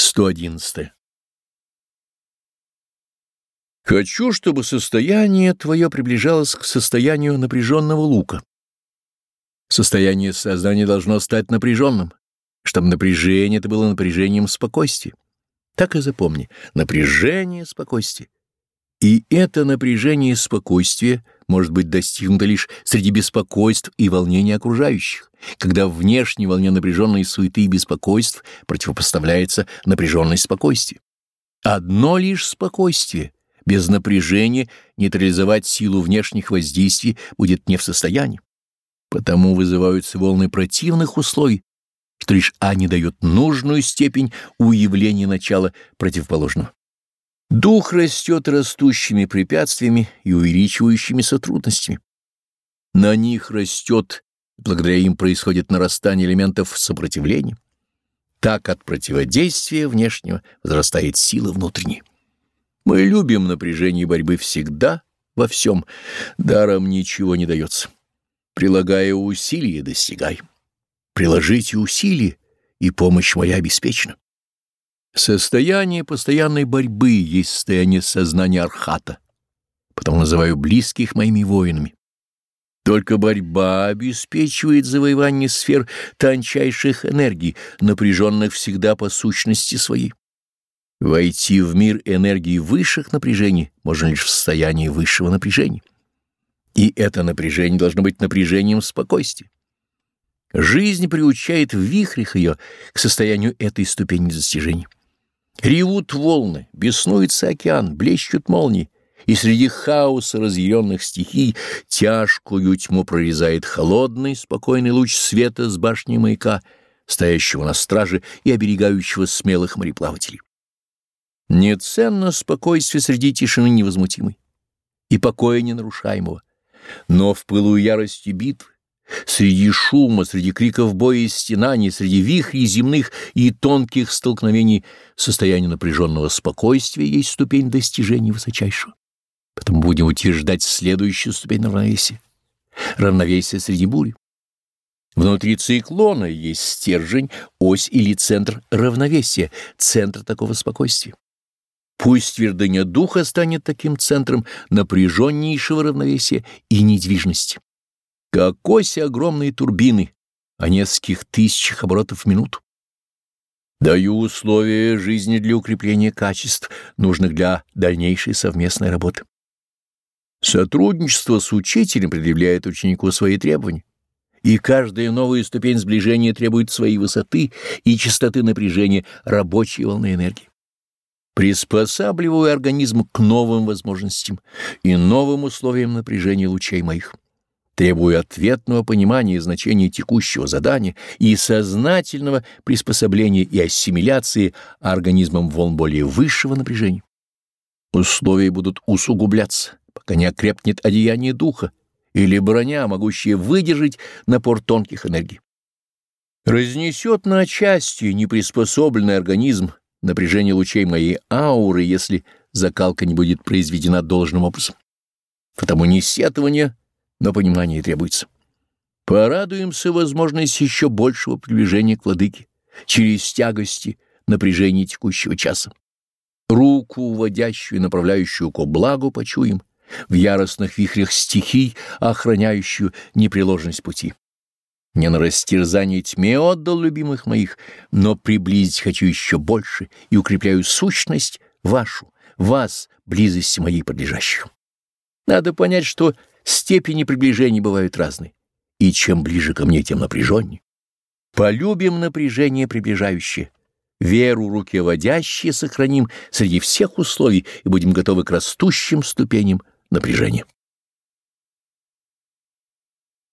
111. Хочу, чтобы состояние твое приближалось к состоянию напряженного лука. Состояние сознания должно стать напряженным, чтобы напряжение это было напряжением спокойствия. Так и запомни, напряжение спокойствия. И это напряжение спокойствия может быть достигнуто лишь среди беспокойств и волнений окружающих, когда внешней волне напряженной суеты и беспокойств противопоставляется напряженность спокойствия. Одно лишь спокойствие, без напряжения, нейтрализовать силу внешних воздействий будет не в состоянии. Потому вызываются волны противных условий, что лишь они дают нужную степень уявления начала противоположного. Дух растет растущими препятствиями и увеличивающимися трудностями. На них растет, благодаря им происходит нарастание элементов сопротивления. Так от противодействия внешнего возрастает сила внутренняя. Мы любим напряжение борьбы всегда, во всем. Даром ничего не дается. Прилагая усилия, достигай. Приложите усилия, и помощь моя обеспечена. Состояние постоянной борьбы есть состояние сознания архата, потому называю близких моими воинами. Только борьба обеспечивает завоевание сфер тончайших энергий, напряженных всегда по сущности своей. Войти в мир энергии высших напряжений можно лишь в состоянии высшего напряжения. И это напряжение должно быть напряжением спокойствия. Жизнь приучает в вихрях ее к состоянию этой ступени достижения. Ревут волны, беснуется океан, блещут молнии, и среди хаоса разъяренных стихий тяжкую тьму прорезает холодный, спокойный луч света с башни маяка, стоящего на страже и оберегающего смелых мореплавателей. Неценно спокойствие среди тишины невозмутимой и покоя ненарушаемого, но в пылу ярости битвы Среди шума, среди криков боя и стенаний, среди вихрей земных и тонких столкновений состояние напряженного спокойствия есть ступень достижения высочайшего. Поэтому будем утверждать следующую ступень равновесия. Равновесие среди бури. Внутри циклона есть стержень, ось или центр равновесия, центр такого спокойствия. Пусть твердыня духа станет таким центром напряженнейшего равновесия и недвижности как оси огромной турбины о нескольких тысячах оборотов в минуту. Даю условия жизни для укрепления качеств, нужных для дальнейшей совместной работы. Сотрудничество с учителем предъявляет ученику свои требования, и каждая новая ступень сближения требует своей высоты и частоты напряжения рабочей волны энергии. Приспосабливаю организм к новым возможностям и новым условиям напряжения лучей моих требуя ответного понимания значения текущего задания и сознательного приспособления и ассимиляции организмом волн более высшего напряжения. Условия будут усугубляться, пока не окрепнет одеяние духа или броня, могущая выдержать напор тонких энергий. Разнесет на части неприспособленный организм напряжение лучей моей ауры, если закалка не будет произведена должным образом. Потому не сетование но понимание требуется. Порадуемся возможности еще большего приближения к владыке через тягости, напряжение текущего часа. Руку, уводящую и направляющую ко благу, почуем, в яростных вихрях стихий, охраняющую непреложность пути. Не на растерзание тьме отдал любимых моих, но приблизить хочу еще больше и укрепляю сущность вашу, вас, близости моей подлежащую. Надо понять, что Степени приближения бывают разные, и чем ближе ко мне, тем напряженнее. Полюбим напряжение приближающее, веру руководящее сохраним среди всех условий и будем готовы к растущим ступеням напряжения.